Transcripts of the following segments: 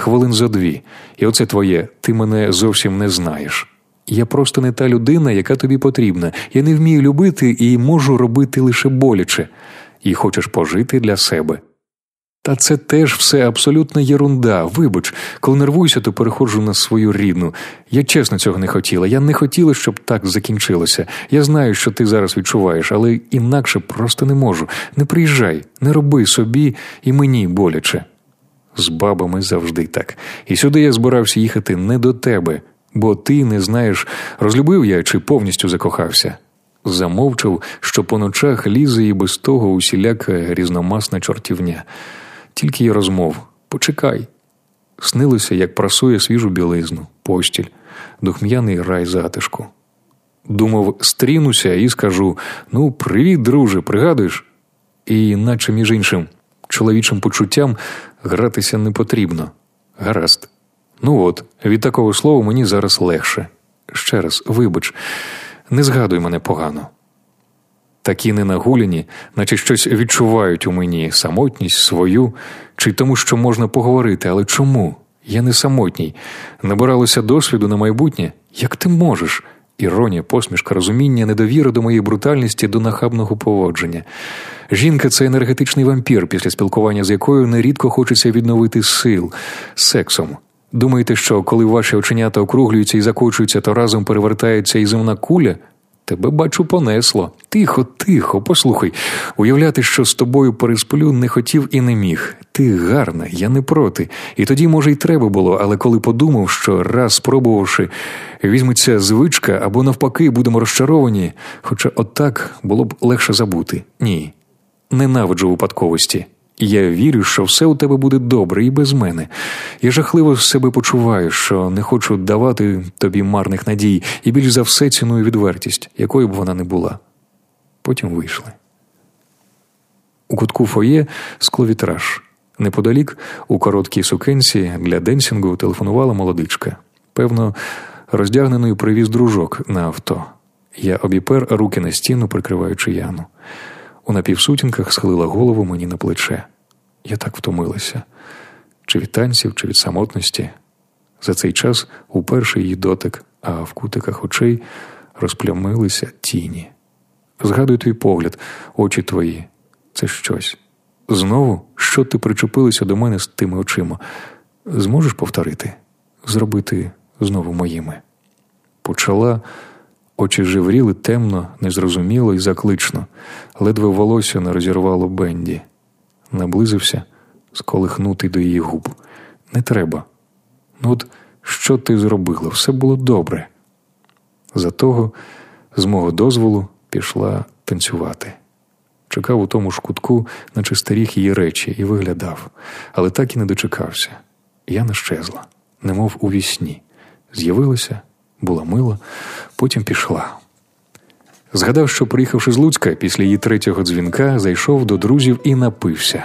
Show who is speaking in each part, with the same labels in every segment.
Speaker 1: хвилин зо дві. І оце твоє, ти мене зовсім не знаєш. Я просто не та людина, яка тобі потрібна. Я не вмію любити і можу робити лише боляче, і хочеш пожити для себе. Та це теж все абсолютна єрунда. Вибач, коли нервуюся, то переходжу на свою рідну. Я чесно цього не хотіла. Я не хотіла, щоб так закінчилося. Я знаю, що ти зараз відчуваєш, але інакше просто не можу. Не приїжджай, не роби собі і мені боляче. З бабами завжди так. І сюди я збирався їхати не до тебе, бо ти не знаєш, розлюбив я чи повністю закохався. Замовчав, що по ночах лізе і без того усіляка різномасна чортівня тільки й розмов. Почекай. Снилося, як прасує свіжу білизну, постіль, духм'яний рай затишку. Думав, стрінуся і скажу: ну, привіт, друже, пригадуєш? І, наче між іншим, чоловічим почуттям гратися не потрібно. Гаразд. Ну от, від такого слова мені зараз легше. Ще раз, вибач, не згадуй мене погано такі ненагуляні, наче щось відчувають у мені самотність свою, чи тому, що можна поговорити, але чому? Я не самотній. Набиралося досвіду на майбутнє. Як ти можеш? Іронія, посмішка, розуміння, недовіра до моєї брутальності, до нахабного поводження. Жінка це енергетичний вампір, після спілкування з якою нерідко хочеться відновити сил сексом. Думаєте, що коли ваші оченята округлюються і закочуються, то разом перевертається і земна куля? Тебе, бачу, понесло. Тихо, тихо, послухай. Уявляти, що з тобою пересплю, не хотів і не міг. Ти гарна, я не проти. І тоді, може, й треба було, але коли подумав, що раз спробувавши, візьметься звичка або навпаки будемо розчаровані, хоча отак було б легше забути. Ні. Ненавиджу випадковості. Я вірю, що все у тебе буде добре і без мене. Я жахливо себе почуваю, що не хочу давати тобі марних надій, і більш за все ціную відвертість, якою б вона не була. Потім вийшли. У кутку фоє скловітраж. Неподалік, у короткій сукенці для денсінгу телефонувала молодичка. Певно, роздягнений привіз дружок на авто. Я обіпер руки на стіну, прикриваючи Яну. У напівсутінках схилила голову мені на плече. Я так втомилася чи від танців, чи від самотності. За цей час уперше її дотик, а в кутиках очей розплямилися тіні. Згадуй твій погляд, очі твої це щось. Знову, що ти причепилася до мене з тими очима? Зможеш повторити, зробити знову моїми? Почала Очі живріли темно, незрозуміло і заклично, ледве волосся не розірвало Бенді. Наблизився, сколихнутий до її губ. Не треба. Ну от що ти зробила? Все було добре. За того, з мого дозволу, пішла танцювати. Чекав у тому ж кутку, наче старіх її речі, і виглядав, але так і не дочекався. Я не щезла, немов у вісні. З'явилася була потім пішла. Згадав, що, приїхавши з Луцька, після її третього дзвінка, зайшов до друзів і напився.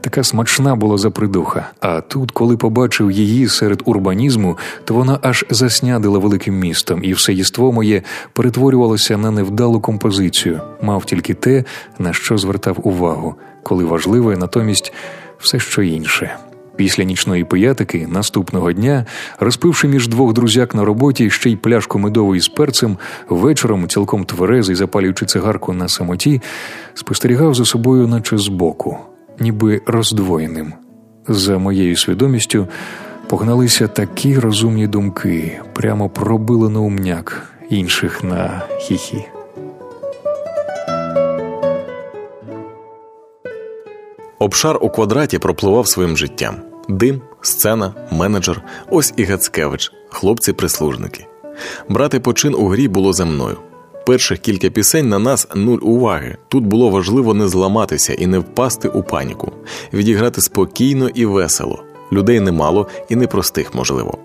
Speaker 1: Така смачна була запридуха. А тут, коли побачив її серед урбанізму, то вона аж заснядила великим містом, і все єство моє перетворювалося на невдалу композицію, мав тільки те, на що звертав увагу, коли важливе натомість все що інше. Після нічної пиятики наступного дня, розпивши між двох друзяк на роботі ще й пляшку медової з перцем, вечором, цілком тверезий, запалюючи цигарку на самоті, спостерігав за собою, наче збоку, ніби роздвоєним. За моєю свідомістю погналися такі розумні думки, прямо пробили на умняк, інших на хі-хі.
Speaker 2: Обшар у квадраті пропливав своїм життям. Дим, сцена, менеджер, ось і Гацкевич, хлопці-прислужники. Брати почин у грі було за мною. Перших кілька пісень на нас нуль уваги. Тут було важливо не зламатися і не впасти у паніку, відіграти спокійно і весело. Людей немало і непростих, можливо.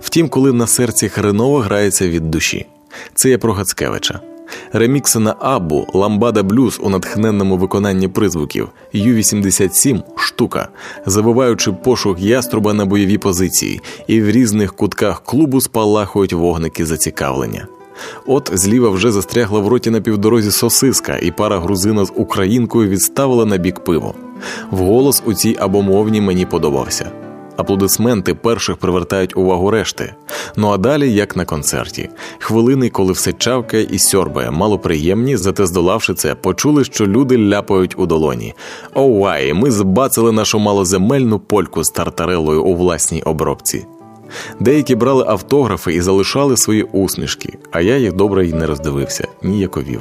Speaker 2: Втім, коли на серці хреново грається від душі. Це я про Гацкевича. Ремікси на Абу, Ламбада Блюз у натхненному виконанні призвуків, Ю-87 штука, забиваючи пошук яструба на бойові позиції, і в різних кутках клубу спалахують вогники зацікавлення. От зліва вже застрягла в роті на півдорозі сосиска, і пара грузина з українкою відставила на бік пиво. Вголос у цій абомовні мені подобався. Аплодисменти перших привертають увагу решти. Ну а далі, як на концерті, хвилини, коли все чавкає і сьорбає, малоприємні, зате здолавши це, почули, що люди ляпають у долоні. Оуай, ми збацали нашу малоземельну польку з тартарелою у власній обробці. Деякі брали автографи і залишали свої усмішки, а я їх добре й не роздивився, ніяковів.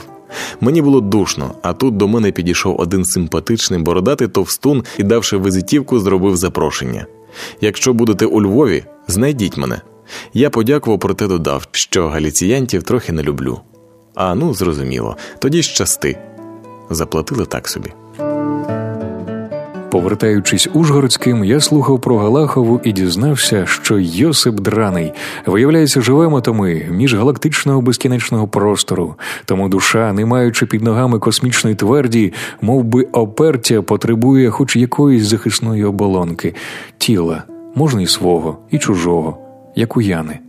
Speaker 2: Мені було душно, а тут до мене підійшов один симпатичний бородатий товстун і, давши визитівку, зробив запрошення. Якщо будете у Львові, знайдіть мене. Я подякував, проте додав, що галіціянтів трохи не люблю. А ну, зрозуміло, тоді щасти. Заплатили так собі.
Speaker 1: Повертаючись Ужгородським, я слухав про Галахову і дізнався, що Йосип Драний. Виявляється живемо то ми міжгалактичного безкінечного простору, тому душа, не маючи під ногами космічної тверді, мов би опертя, потребує хоч якоїсь захисної оболонки, тіла, можна і свого, і чужого, як у Яни.